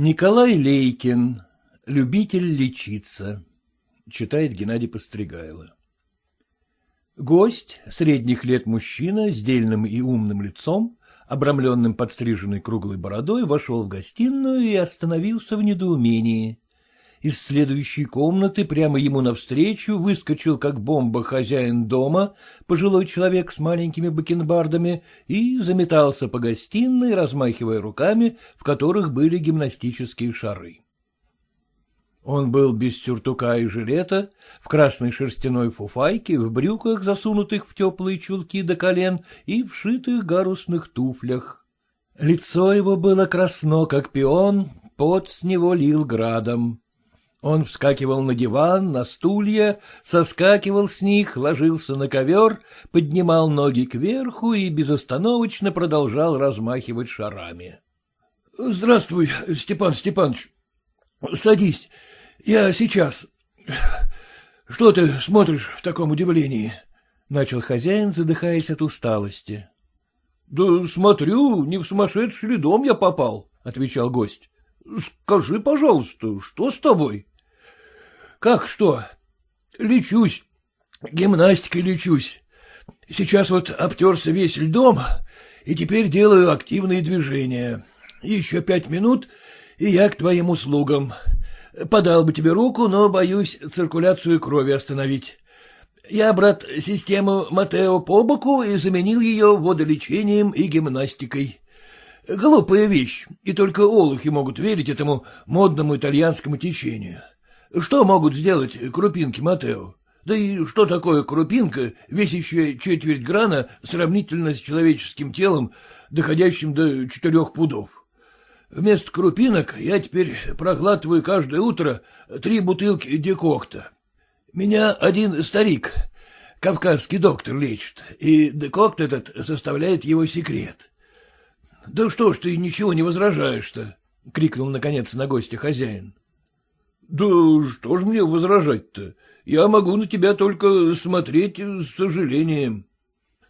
Николай Лейкин. Любитель лечиться. Читает Геннадий Постригайло. Гость, средних лет мужчина, с дельным и умным лицом, обрамленным подстриженной круглой бородой, вошел в гостиную и остановился в недоумении. Из следующей комнаты прямо ему навстречу выскочил, как бомба, хозяин дома, пожилой человек с маленькими бакенбардами, и заметался по гостиной, размахивая руками, в которых были гимнастические шары. Он был без сюртука и жилета, в красной шерстяной фуфайке, в брюках, засунутых в теплые чулки до колен, и в шитых гарусных туфлях. Лицо его было красно, как пион, пот с него лил градом. Он вскакивал на диван, на стулья, соскакивал с них, ложился на ковер, поднимал ноги кверху и безостановочно продолжал размахивать шарами. — Здравствуй, Степан Степанович. Садись, я сейчас. Что ты смотришь в таком удивлении? — начал хозяин, задыхаясь от усталости. — Да смотрю, не в сумасшедший ли дом я попал, — отвечал гость. — Скажи, пожалуйста, что с тобой? — Как что? — Лечусь. Гимнастикой лечусь. Сейчас вот обтерся весь льдом, и теперь делаю активные движения. Еще пять минут, и я к твоим услугам. Подал бы тебе руку, но боюсь циркуляцию крови остановить. Я, брат, систему Матео по боку и заменил ее водолечением и гимнастикой. Глупая вещь, и только олухи могут верить этому модному итальянскому течению. Что могут сделать крупинки Матео? Да и что такое крупинка, весящая четверть грана сравнительно с человеческим телом, доходящим до четырех пудов? Вместо крупинок я теперь проглатываю каждое утро три бутылки декокта. Меня один старик, кавказский доктор, лечит, и декокт этот составляет его секрет. — Да что ж ты ничего не возражаешь-то? — крикнул наконец на гостя хозяин. — Да что ж мне возражать-то? Я могу на тебя только смотреть с сожалением.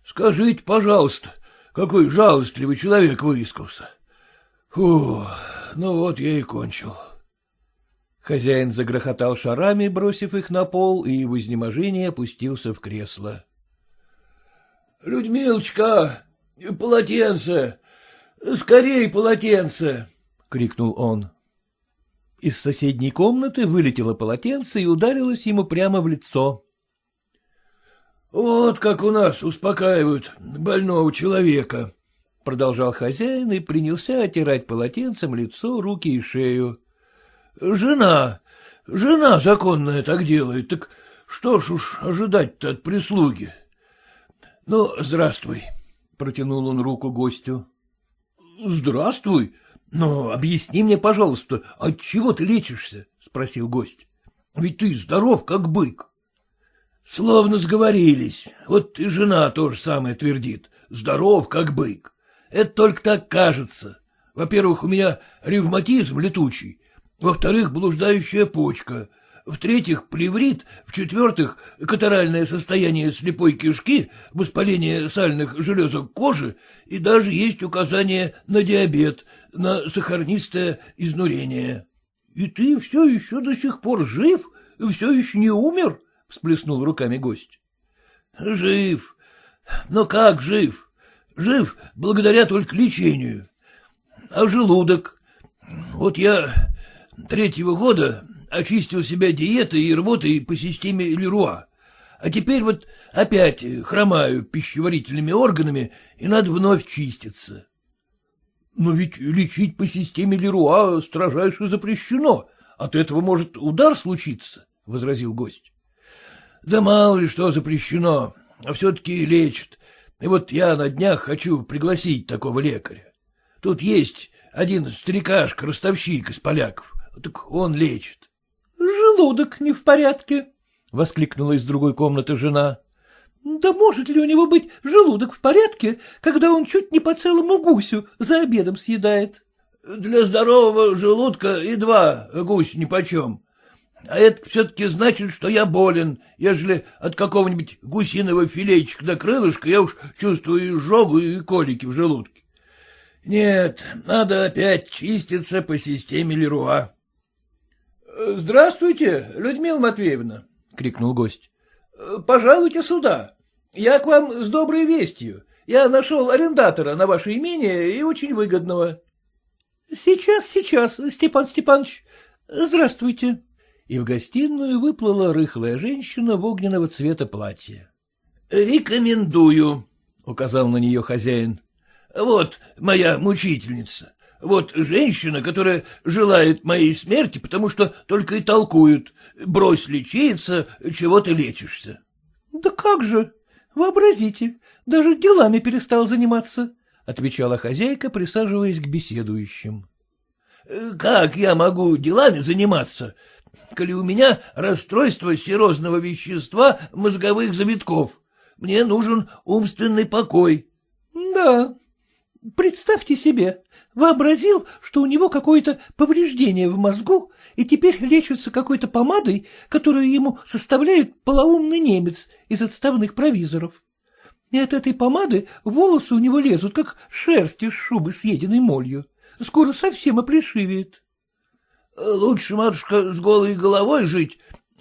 Скажите, пожалуйста, какой жалостливый человек выискался. Фу, ну вот я и кончил. Хозяин загрохотал шарами, бросив их на пол, и в изнеможении опустился в кресло. — Людмилочка, полотенце! Скорей полотенце! — крикнул он. Из соседней комнаты вылетело полотенце и ударилось ему прямо в лицо. — Вот как у нас успокаивают больного человека, — продолжал хозяин и принялся отирать полотенцем лицо, руки и шею. — Жена, жена законная так делает, так что ж уж ожидать-то от прислуги? — Ну, здравствуй, — протянул он руку гостю. — Здравствуй, но объясни мне, пожалуйста, от чего ты лечишься? — спросил гость. — Ведь ты здоров, как бык. — Словно сговорились. Вот и жена тоже самое твердит. Здоров, как бык. Это только так кажется. Во-первых, у меня ревматизм летучий, во-вторых, блуждающая почка, в-третьих, плеврит, в-четвертых, катаральное состояние слепой кишки, воспаление сальных железок кожи и даже есть указание на диабет, на сахарнистое изнурение. — И ты все еще до сих пор жив? Все еще не умер? — всплеснул руками гость. — Жив. Но как жив? Жив благодаря только лечению. А желудок? Вот я третьего года очистил себя диетой и рвотой по системе Леруа. А теперь вот опять хромаю пищеварительными органами, и надо вновь чиститься. Но ведь лечить по системе Леруа строжайше запрещено. От этого может удар случиться, — возразил гость. Да мало ли что запрещено, а все-таки лечат. И вот я на днях хочу пригласить такого лекаря. Тут есть один старикашка-ростовщик из поляков, так он лечит. — Желудок не в порядке, — воскликнула из другой комнаты жена. — Да может ли у него быть желудок в порядке, когда он чуть не по целому гусю за обедом съедает? — Для здорового желудка и два гусь нипочем. А это все-таки значит, что я болен, ежели от какого-нибудь гусиного филейчика до крылышка я уж чувствую изжогу и колики в желудке. — Нет, надо опять чиститься по системе Леруа. — Здравствуйте, Людмила Матвеевна, — крикнул гость. — Пожалуйте сюда. Я к вам с доброй вестью. Я нашел арендатора на ваше имение и очень выгодного. — Сейчас, сейчас, Степан Степанович. Здравствуйте. И в гостиную выплыла рыхлая женщина в огненного цвета платья. — Рекомендую, — указал на нее хозяин. — Вот моя мучительница. Вот женщина, которая желает моей смерти, потому что только и толкуют. Брось лечиться, чего ты лечишься. — Да как же? Вообразите, даже делами перестал заниматься, — отвечала хозяйка, присаживаясь к беседующим. Э, — Как я могу делами заниматься, коли у меня расстройство серозного вещества мозговых завитков? Мне нужен умственный покой. — Да, представьте себе, вообразил, что у него какое-то повреждение в мозгу, и теперь лечится какой-то помадой, которую ему составляет полоумный немец из отставных провизоров. И от этой помады волосы у него лезут, как шерсть из шубы, съеденной молью. Скоро совсем оплешивеет. — Лучше, матушка, с голой головой жить,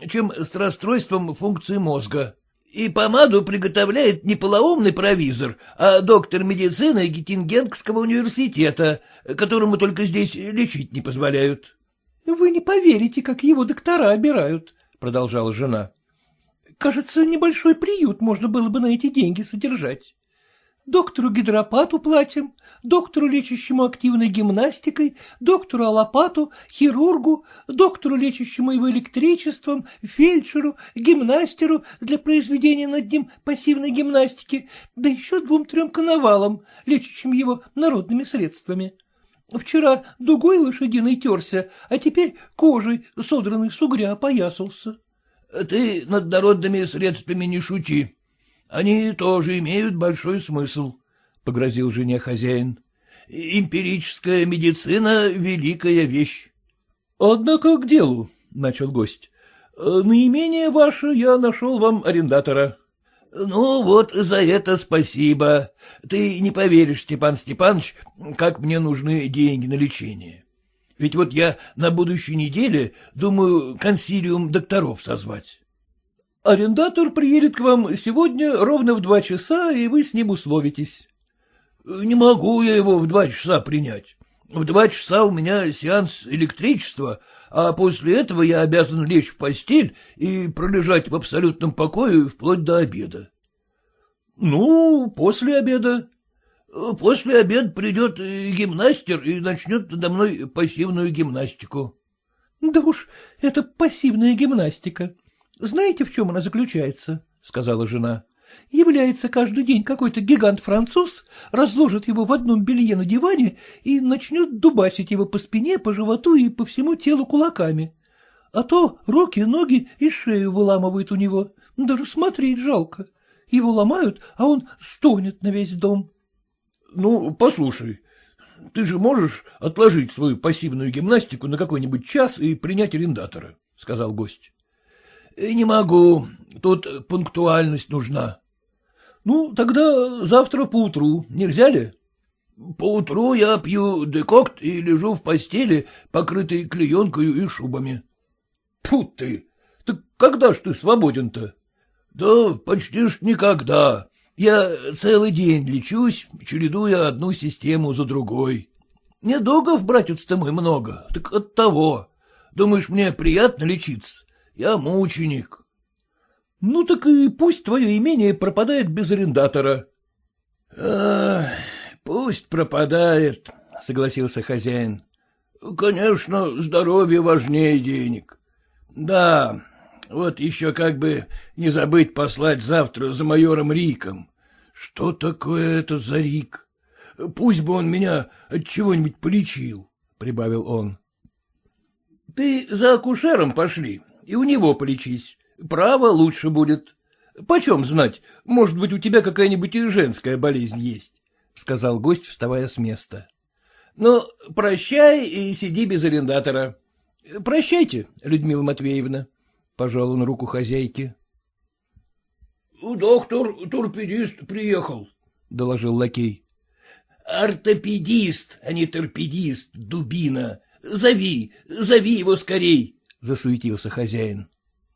чем с расстройством функции мозга. И помаду приготовляет не полоумный провизор, а доктор медицины Геттингенского университета, которому только здесь лечить не позволяют. — Вы не поверите, как его доктора обирают, — продолжала жена. Кажется, небольшой приют можно было бы на эти деньги содержать. Доктору гидропату платим, доктору, лечащему активной гимнастикой, доктору аллопату, хирургу, доктору, лечащему его электричеством, фельдшеру, гимнастеру для произведения над ним пассивной гимнастики, да еще двум-трем коновалам, лечащим его народными средствами. Вчера дугой лошадиной терся, а теперь кожей, содранной с угря, опоясался. — Ты над народными средствами не шути. Они тоже имеют большой смысл, — погрозил жене хозяин. — Эмпирическая медицина — великая вещь. — Однако к делу, — начал гость. — Наименее ваше я нашел вам арендатора. — Ну вот за это спасибо. Ты не поверишь, Степан Степанович, как мне нужны деньги на лечение. Ведь вот я на будущей неделе думаю консилиум докторов созвать. Арендатор приедет к вам сегодня ровно в два часа, и вы с ним условитесь. — Не могу я его в два часа принять. В два часа у меня сеанс электричества, а после этого я обязан лечь в постель и пролежать в абсолютном покое вплоть до обеда. — Ну, после обеда. После обеда придет гимнастер и начнет надо мной пассивную гимнастику. — Да уж, это пассивная гимнастика. Знаете, в чем она заключается? — сказала жена. — Является каждый день какой-то гигант-француз, разложит его в одном белье на диване и начнет дубасить его по спине, по животу и по всему телу кулаками. А то руки, ноги и шею выламывают у него. Даже смотреть жалко. Его ломают, а он стонет на весь дом. — Ну, послушай, ты же можешь отложить свою пассивную гимнастику на какой-нибудь час и принять арендатора, — сказал гость. — Не могу. Тут пунктуальность нужна. — Ну, тогда завтра поутру. Нельзя ли? — Поутру я пью декокт и лежу в постели, покрытой клеенкой и шубами. — Тут ты! Так когда ж ты свободен-то? — Да почти ж никогда. Я целый день лечусь, чередуя одну систему за другой. Недугов, братец ты мой, много, так от того. Думаешь, мне приятно лечиться? Я мученик. — Ну так и пусть твое имение пропадает без арендатора. — Пусть пропадает, — согласился хозяин. — Конечно, здоровье важнее денег. Да, вот еще как бы не забыть послать завтра за майором Риком. Что такое это за Рик? Пусть бы он меня от чего-нибудь полечил, — прибавил он. — Ты за акушером пошли, и у него полечись. Право лучше будет. Почем знать, может быть, у тебя какая-нибудь и женская болезнь есть, — сказал гость, вставая с места. — Ну, прощай и сиди без арендатора. Прощайте, Людмила Матвеевна, — пожал он руку хозяйке. — Доктор, торпедист приехал, — доложил лакей. ортопедист, а не торпедист, дубина. Зови, зови его скорей, — засуетился хозяин.